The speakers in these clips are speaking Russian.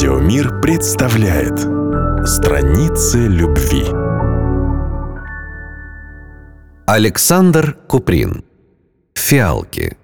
Радиомир представляет Страницы любви Александр Куприн. Фиалки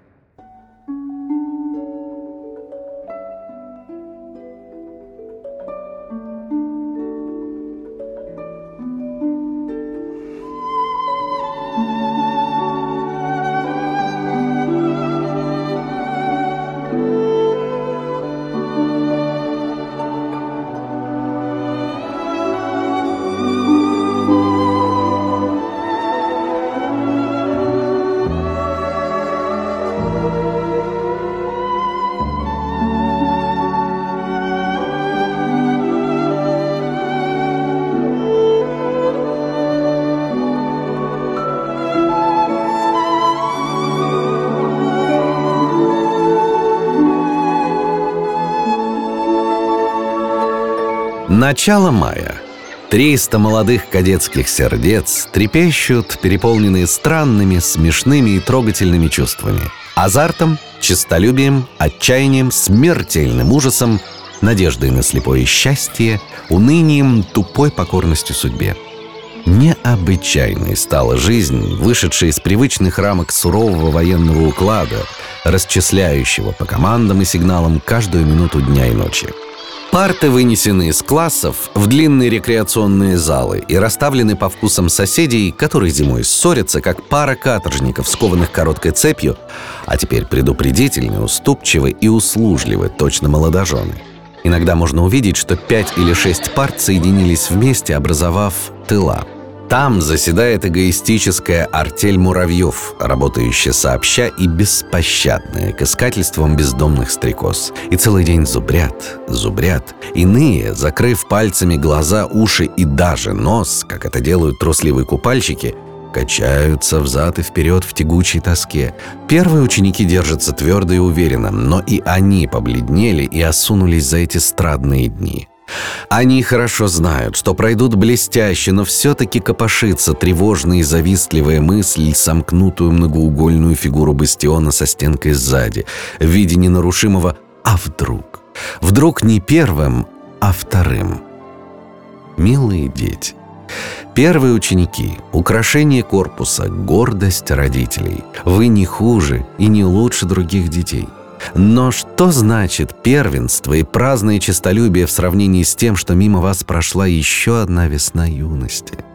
Начало мая. Триста молодых кадетских сердец трепещут, переполненные странными, смешными и трогательными чувствами. Азартом, честолюбием, отчаянием, смертельным ужасом, надеждой на слепое счастье, унынием, тупой покорностью судьбе. Необычайной стала жизнь, вышедшая из привычных рамок сурового военного уклада, расчисляющего по командам и сигналам каждую минуту дня и ночи. Парты вынесены из классов в длинные рекреационные залы и расставлены по вкусам соседей, которые зимой ссорятся, как пара каторжников, скованных короткой цепью, а теперь предупредительны, уступчивы и услужливы, точно молодожены. Иногда можно увидеть, что пять или шесть парт соединились вместе, образовав тыла – там заседает эгоистическая артель муравьев, работающая сообща и беспощадная к искательствам бездомных стрекоз. И целый день зубрят, зубрят. Иные, закрыв пальцами глаза, уши и даже нос, как это делают трусливые купальщики, качаются взад и вперед в тягучей тоске. Первые ученики держатся твердо и уверенно, но и они побледнели и осунулись за эти страдные дни – они хорошо знают, что пройдут блестяще, но все-таки копошится тревожная и завистливая мысль, сомкнутую многоугольную фигуру бастиона со стенкой сзади, в виде ненарушимого «а вдруг?». Вдруг не первым, а вторым. Милые дети, Первые ученики, украшение корпуса, гордость родителей. Вы не хуже и не лучше других детей. Но что значит первенство и праздное честолюбие в сравнении с тем, что мимо вас прошла еще одна весна юности?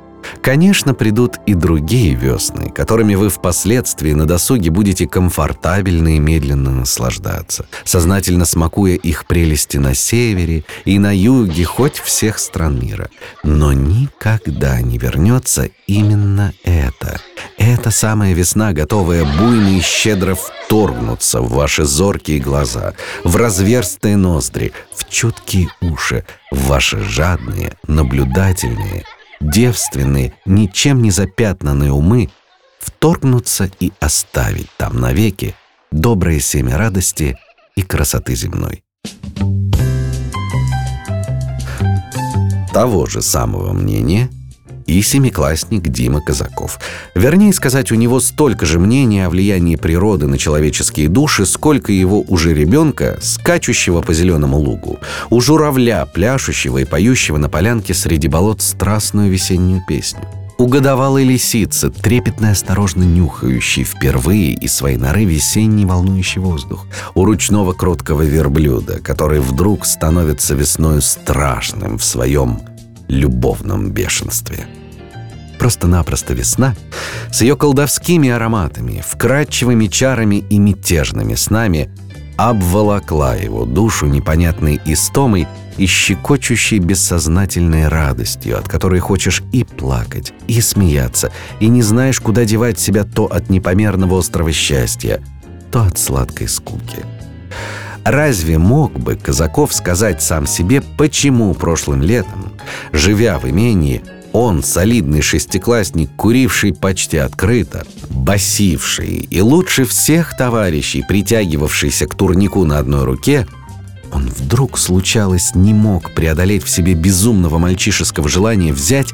Конечно, придут и другие весны, которыми вы впоследствии на досуге будете комфортабельно и медленно наслаждаться, сознательно смакуя их прелести на севере и на юге хоть всех стран мира. Но никогда не вернется именно это. Эта самая весна, готовая буйно и щедро вторгнуться в ваши зоркие глаза, в разверстые ноздри, в чуткие уши, в ваши жадные, наблюдательные, девственные, ничем не запятнанные умы вторгнуться и оставить там навеки доброе семя радости и красоты земной. Того же самого мнения – и семиклассник Дима Казаков. Вернее сказать, у него столько же мнения о влиянии природы на человеческие души, сколько его уже ребенка, скачущего по зеленому лугу, у журавля, пляшущего и поющего на полянке среди болот страстную весеннюю песню. У годовалой лисицы, трепетно и осторожно нюхающей впервые из своей норы весенний волнующий воздух. У ручного кроткого верблюда, который вдруг становится весною страшным в своем любовном бешенстве. Просто-напросто весна с ее колдовскими ароматами, вкрадчивыми чарами и мятежными снами обволокла его душу непонятной истомой и щекочущей бессознательной радостью, от которой хочешь и плакать, и смеяться, и не знаешь, куда девать себя то от непомерного острого счастья, то от сладкой скуки. Разве мог бы Казаков сказать сам себе, почему прошлым летом, живя в имении, он, солидный шестиклассник, куривший почти открыто, басивший и лучше всех товарищей, притягивавшийся к турнику на одной руке, он вдруг, случалось, не мог преодолеть в себе безумного мальчишеского желания взять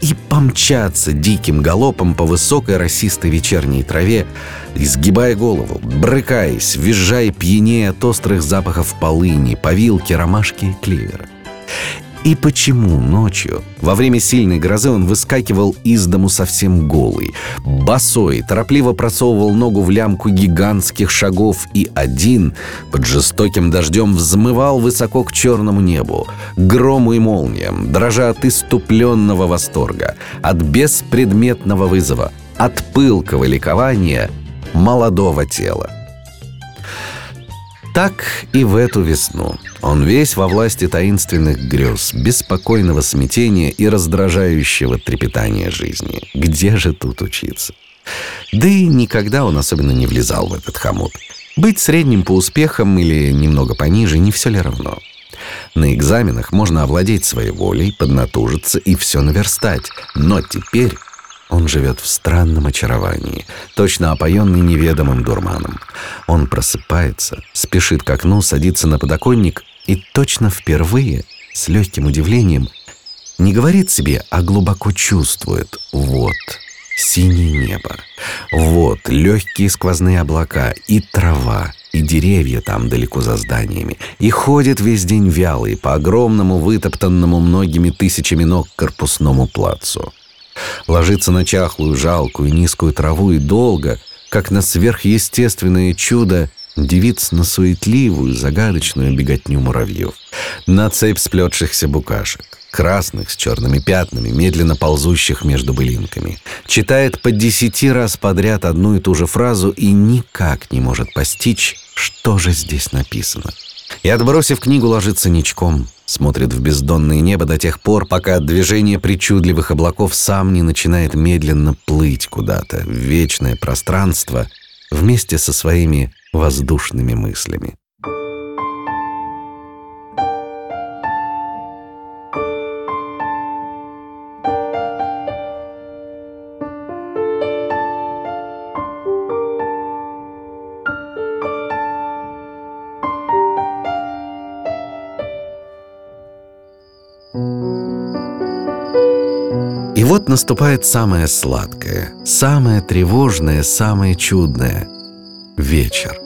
и помчаться диким галопом по высокой росистой вечерней траве, изгибая голову, брыкаясь, визжая пьянее от острых запахов полыни, повилки, ромашки и клевера. И почему ночью, во время сильной грозы, он выскакивал из дому совсем голый, босой, торопливо просовывал ногу в лямку гигантских шагов и один под жестоким дождем взмывал высоко к черному небу, грому и молниям, дрожа от иступленного восторга, от беспредметного вызова, от пылкого ликования молодого тела. Так и в эту весну. Он весь во власти таинственных грез, беспокойного смятения и раздражающего трепетания жизни. Где же тут учиться? Да и никогда он особенно не влезал в этот хомут. Быть средним по успехам или немного пониже не все ли равно? На экзаменах можно овладеть своей волей, поднатужиться и все наверстать. Но теперь он живет в странном очаровании, точно опоенный неведомым дурманом. Он просыпается, спешит к окну, садится на подоконник и точно впервые, с легким удивлением, не говорит себе, а глубоко чувствует «вот». Синее небо. Вот легкие сквозные облака и трава, и деревья там далеко за зданиями, и ходит весь день вялый по огромному, вытоптанному многими тысячами ног корпусному плацу ложится на чахлую, жалкую, низкую траву и долго, как на сверхъестественное чудо, дивится на суетливую, загадочную беготню муравьев, на цепь сплетшихся букашек, красных с черными пятнами, медленно ползущих между былинками. Читает по десяти раз подряд одну и ту же фразу и никак не может постичь, что же здесь написано. И, отбросив книгу, ложится ничком, смотрит в бездонное небо до тех пор, пока от движения причудливых облаков сам не начинает медленно плыть куда-то в вечное пространство вместе со своими воздушными мыслями. Вот наступает самое сладкое, самое тревожное, самое чудное — вечер.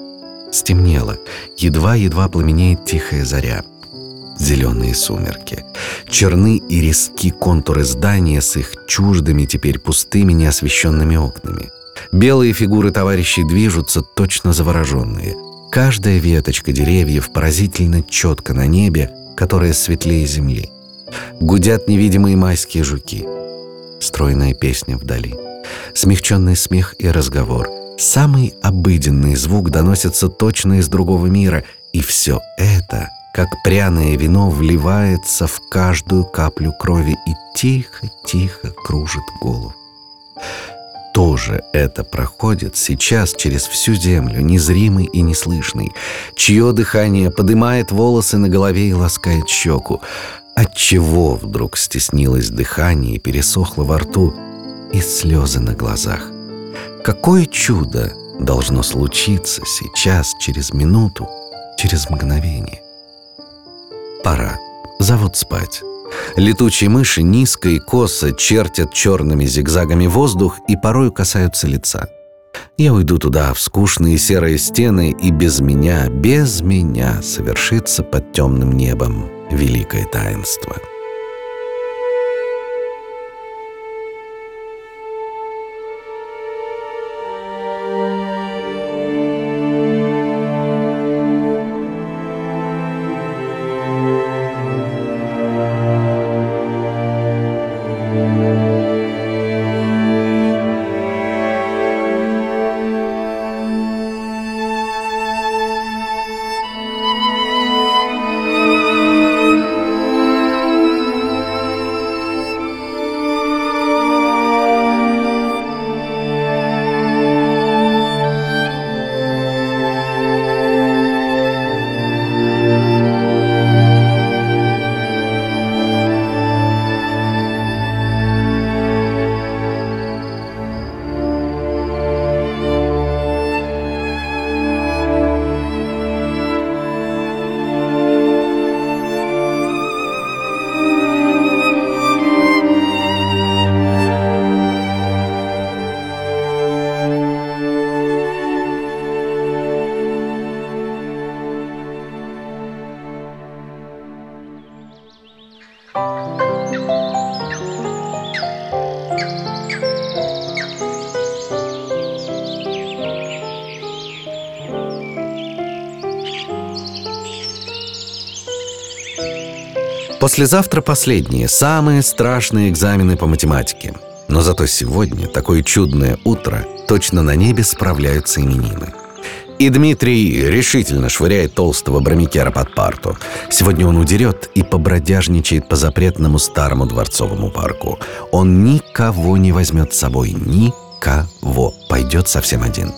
Стемнело, едва-едва пламенеет тихая заря. Зеленые сумерки. Черны и резки контуры здания с их чуждыми, теперь пустыми, неосвещенными окнами. Белые фигуры товарищей движутся, точно завороженные. Каждая веточка деревьев поразительно четко на небе, которое светлее земли. Гудят невидимые майские жуки — стройная песня вдали. Смягченный смех и разговор. Самый обыденный звук доносится точно из другого мира, и все это, как пряное вино, вливается в каждую каплю крови и тихо-тихо кружит голову. Тоже это проходит сейчас через всю землю, незримый и неслышный, чье дыхание подымает волосы на голове и ласкает щеку. Отчего вдруг стеснилось дыхание и пересохло во рту, и слезы на глазах? Какое чудо должно случиться сейчас, через минуту, через мгновение? Пора. Зовут спать. Летучие мыши низко и косо чертят черными зигзагами воздух и порою касаются лица. Я уйду туда, в скучные серые стены, и без меня, без меня совершится под темным небом великое таинство. Послезавтра последние, самые страшные экзамены по математике. Но зато сегодня, такое чудное утро, точно на небе справляются именины. И Дмитрий решительно швыряет толстого бромикера под парту. Сегодня он удерет и побродяжничает по запретному старому дворцовому парку. Он никого не возьмет с собой, никого. Пойдет совсем один.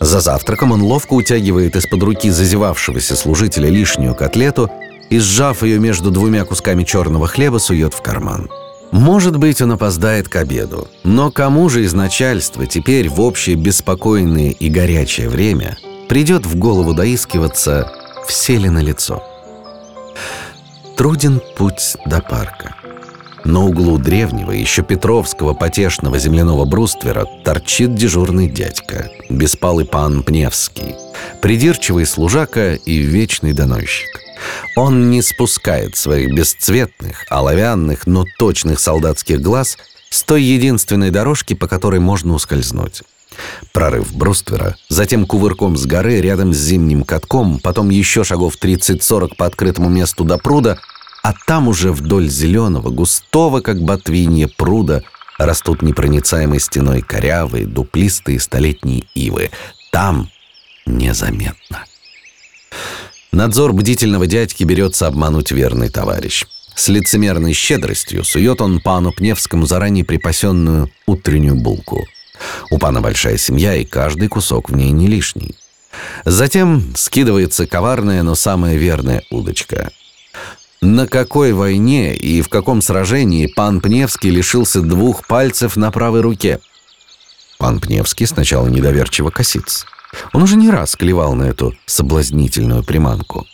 За завтраком он ловко утягивает из-под руки зазевавшегося служителя лишнюю котлету и, сжав ее между двумя кусками черного хлеба, сует в карман. Может быть, он опоздает к обеду, но кому же из начальства теперь в общее беспокойное и горячее время придет в голову доискиваться, все ли на лицо? Труден путь до парка. На углу древнего, еще Петровского потешного земляного бруствера торчит дежурный дядька, беспалый пан Пневский, придирчивый служака и вечный доносчик. Он не спускает своих бесцветных, оловянных, но точных солдатских глаз с той единственной дорожки, по которой можно ускользнуть. Прорыв бруствера, затем кувырком с горы рядом с зимним катком, потом еще шагов 30-40 по открытому месту до пруда, а там уже вдоль зеленого, густого, как ботвинье пруда, растут непроницаемой стеной корявые, дуплистые столетние ивы. Там незаметно. Надзор бдительного дядьки берется обмануть верный товарищ. С лицемерной щедростью сует он пану Пневскому заранее припасенную утреннюю булку. У пана большая семья, и каждый кусок в ней не лишний. Затем скидывается коварная, но самая верная удочка. На какой войне и в каком сражении пан Пневский лишился двух пальцев на правой руке? Пан Пневский сначала недоверчиво косится. Он уже не раз клевал на эту соблазнительную приманку.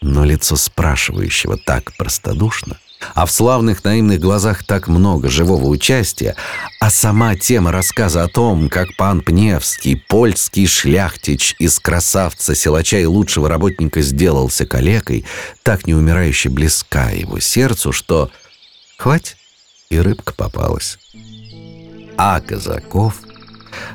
Но лицо спрашивающего так простодушно, а в славных наивных глазах так много живого участия, а сама тема рассказа о том, как пан Пневский, польский шляхтич из красавца, силача и лучшего работника сделался калекой, так неумирающе близка его сердцу, что хвать, и рыбка попалась. А казаков —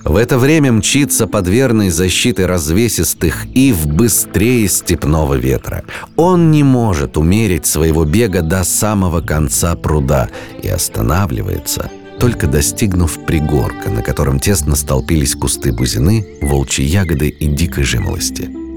в это время мчится под верной защитой развесистых ив быстрее степного ветра. Он не может умерить своего бега до самого конца пруда и останавливается, только достигнув пригорка, на котором тесно столпились кусты бузины, волчьи ягоды и дикой жимолости.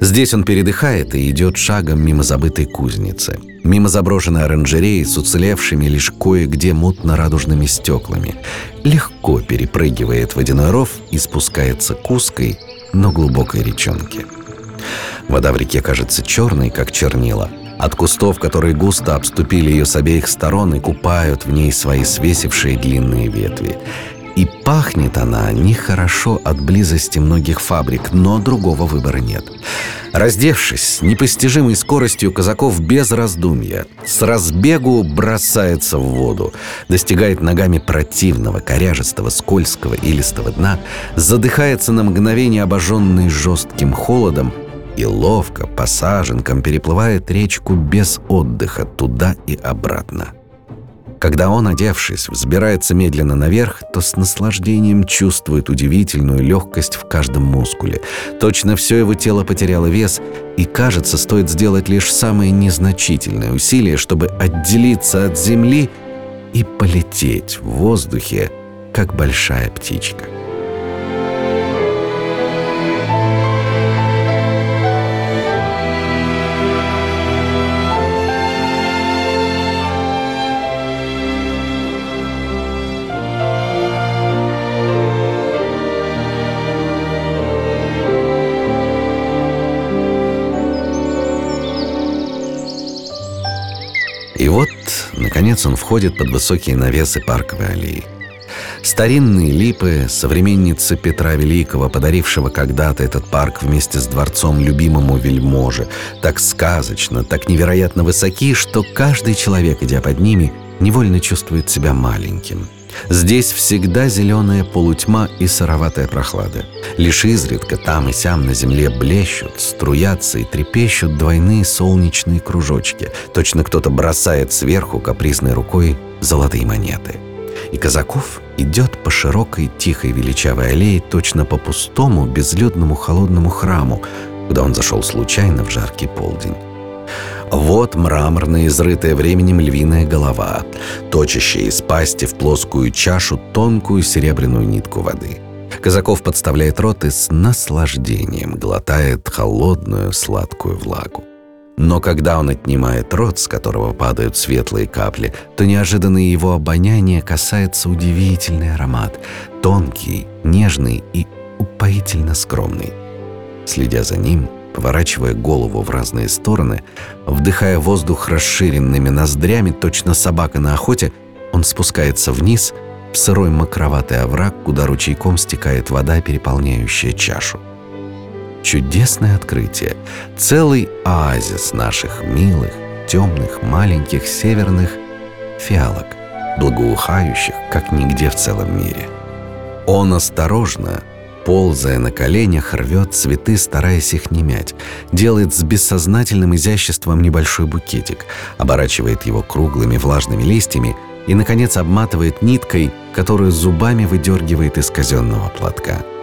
Здесь он передыхает и идет шагом мимо забытой кузницы, мимо заброшенной оранжереи с уцелевшими лишь кое-где мутно-радужными стеклами, легко перепрыгивает водяной ров и спускается к узкой, но глубокой речонке. Вода в реке кажется черной, как чернила. От кустов, которые густо обступили ее с обеих сторон и купают в ней свои свесившие длинные ветви. И пахнет она нехорошо от близости многих фабрик, но другого выбора нет. Раздевшись с непостижимой скоростью, казаков без раздумья с разбегу бросается в воду, достигает ногами противного, коряжестого, скользкого и листого дна, задыхается на мгновение, обожженный жестким холодом, и ловко по саженкам переплывает речку без отдыха туда и обратно. Когда он, одевшись, взбирается медленно наверх, то с наслаждением чувствует удивительную легкость в каждом мускуле. Точно все его тело потеряло вес, и, кажется, стоит сделать лишь самые незначительные усилия, чтобы отделиться от земли и полететь в воздухе, как большая птичка. Наконец, он входит под высокие навесы парковой аллеи. Старинные липы, современницы Петра Великого, подарившего когда-то этот парк вместе с дворцом любимому вельможе, так сказочно, так невероятно высоки, что каждый человек, идя под ними, невольно чувствует себя маленьким – Здесь всегда зеленая полутьма и сыроватая прохлада. Лишь изредка там и сям на земле блещут, струятся и трепещут двойные солнечные кружочки. Точно кто-то бросает сверху капризной рукой золотые монеты. И Казаков идет по широкой, тихой, величавой аллее точно по пустому, безлюдному, холодному храму, куда он зашел случайно в жаркий полдень. Вот мраморная, изрытая временем львиная голова, точащая из пасти в плоскую чашу тонкую серебряную нитку воды. Казаков подставляет рот и с наслаждением глотает холодную сладкую влагу. Но когда он отнимает рот, с которого падают светлые капли, то неожиданно его обоняние касается удивительный аромат, тонкий, нежный и упоительно скромный. Следя за ним, поворачивая голову в разные стороны, вдыхая воздух расширенными ноздрями, точно собака на охоте, он спускается вниз в сырой мокроватый овраг, куда ручейком стекает вода, переполняющая чашу. Чудесное открытие. Целый оазис наших милых, темных, маленьких, северных фиалок, благоухающих, как нигде в целом мире. Он осторожно, ползая на коленях, рвет цветы, стараясь их не мять, делает с бессознательным изяществом небольшой букетик, оборачивает его круглыми влажными листьями и, наконец, обматывает ниткой, которую зубами выдергивает из казенного платка –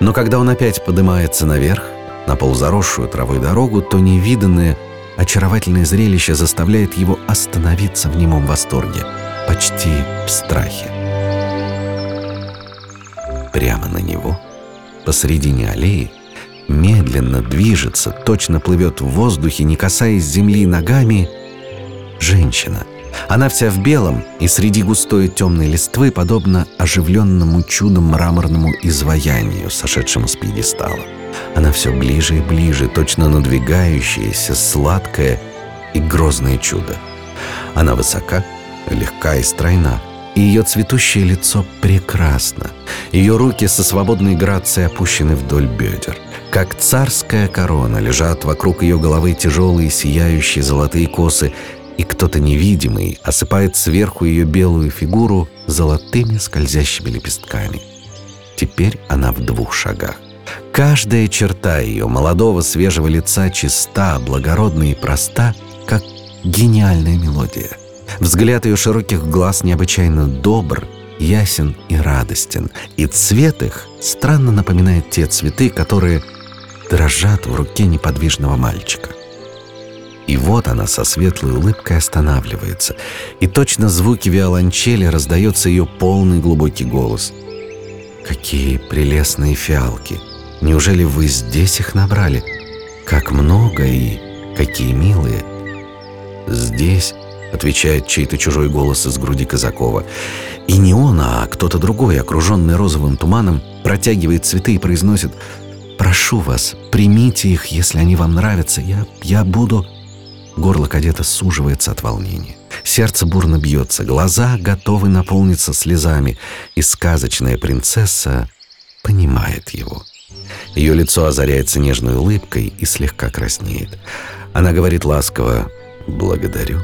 но когда он опять поднимается наверх, на полузаросшую травой дорогу, то невиданное, очаровательное зрелище заставляет его остановиться в немом восторге, почти в страхе. Прямо на него, посредине аллеи, медленно движется, точно плывет в воздухе, не касаясь земли ногами, женщина — она вся в белом, и среди густой темной листвы подобно оживленному чудом мраморному изваянию, сошедшему с пьедестала. Она все ближе и ближе, точно надвигающееся, сладкое и грозное чудо. Она высока, легка и стройна, и ее цветущее лицо прекрасно. Ее руки со свободной грацией опущены вдоль бедер. Как царская корона лежат вокруг ее головы тяжелые сияющие золотые косы, и кто-то невидимый осыпает сверху ее белую фигуру золотыми скользящими лепестками. Теперь она в двух шагах. Каждая черта ее молодого свежего лица чиста, благородна и проста, как гениальная мелодия. Взгляд ее широких глаз необычайно добр, ясен и радостен, и цвет их странно напоминает те цветы, которые дрожат в руке неподвижного мальчика. И вот она со светлой улыбкой останавливается, и точно звуки виолончели раздается ее полный глубокий голос. «Какие прелестные фиалки! Неужели вы здесь их набрали? Как много и какие милые!» «Здесь», — отвечает чей-то чужой голос из груди Казакова. И не он, а кто-то другой, окруженный розовым туманом, протягивает цветы и произносит «Прошу вас, примите их, если они вам нравятся. Я, я буду...» Горло кадета суживается от волнения. Сердце бурно бьется, глаза готовы наполниться слезами, и сказочная принцесса понимает его. Ее лицо озаряется нежной улыбкой и слегка краснеет. Она говорит ласково «благодарю».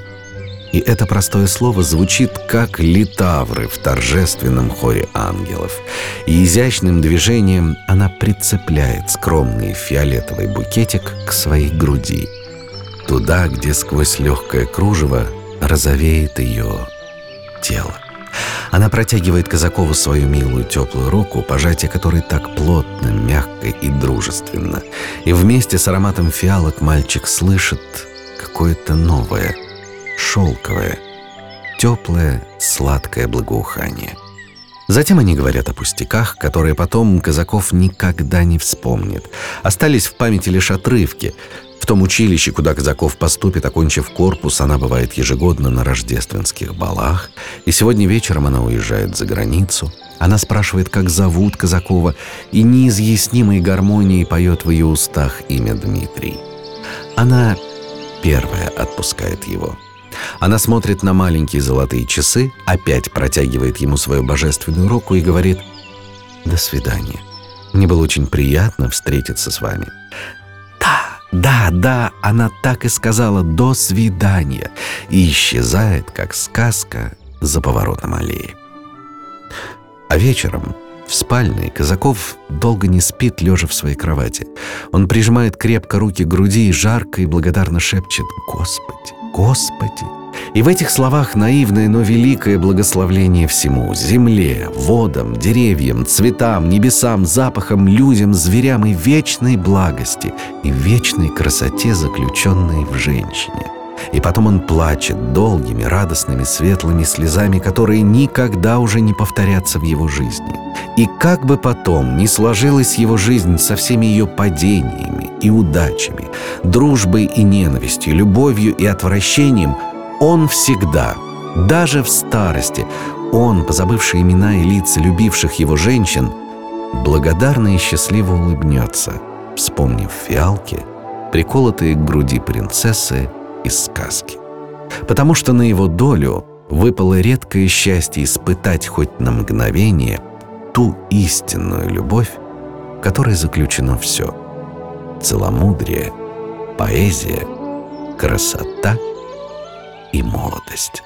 И это простое слово звучит как литавры в торжественном хоре ангелов. И изящным движением она прицепляет скромный фиолетовый букетик к своей груди – туда, где сквозь легкое кружево розовеет ее тело. Она протягивает Казакову свою милую теплую руку, пожатие которой так плотно, мягко и дружественно. И вместе с ароматом фиалок мальчик слышит какое-то новое, шелковое, теплое, сладкое благоухание. Затем они говорят о пустяках, которые потом Казаков никогда не вспомнит. Остались в памяти лишь отрывки. В том училище, куда Казаков поступит, окончив корпус, она бывает ежегодно на рождественских балах. И сегодня вечером она уезжает за границу. Она спрашивает, как зовут Казакова, и неизъяснимой гармонией поет в ее устах имя Дмитрий. Она первая отпускает его. Она смотрит на маленькие золотые часы, опять протягивает ему свою божественную руку и говорит «До свидания. Мне было очень приятно встретиться с вами. Да, да, она так и сказала «до свидания» и исчезает, как сказка, за поворотом аллеи. А вечером в спальне Казаков долго не спит, лежа в своей кровати. Он прижимает крепко руки к груди и жарко и благодарно шепчет «Господи, Господи, и в этих словах наивное, но великое благословление всему – земле, водам, деревьям, цветам, небесам, запахам, людям, зверям и вечной благости, и вечной красоте, заключенной в женщине. И потом он плачет долгими, радостными, светлыми слезами, которые никогда уже не повторятся в его жизни. И как бы потом ни сложилась его жизнь со всеми ее падениями и удачами, дружбой и ненавистью, любовью и отвращением, он всегда, даже в старости, он, позабывший имена и лица любивших его женщин, благодарно и счастливо улыбнется, вспомнив фиалки, приколотые к груди принцессы из сказки. Потому что на его долю выпало редкое счастье испытать хоть на мгновение ту истинную любовь, в которой заключено все – целомудрие, поэзия, красота и молодость.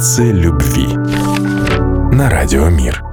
Страницы любви на радио Мир.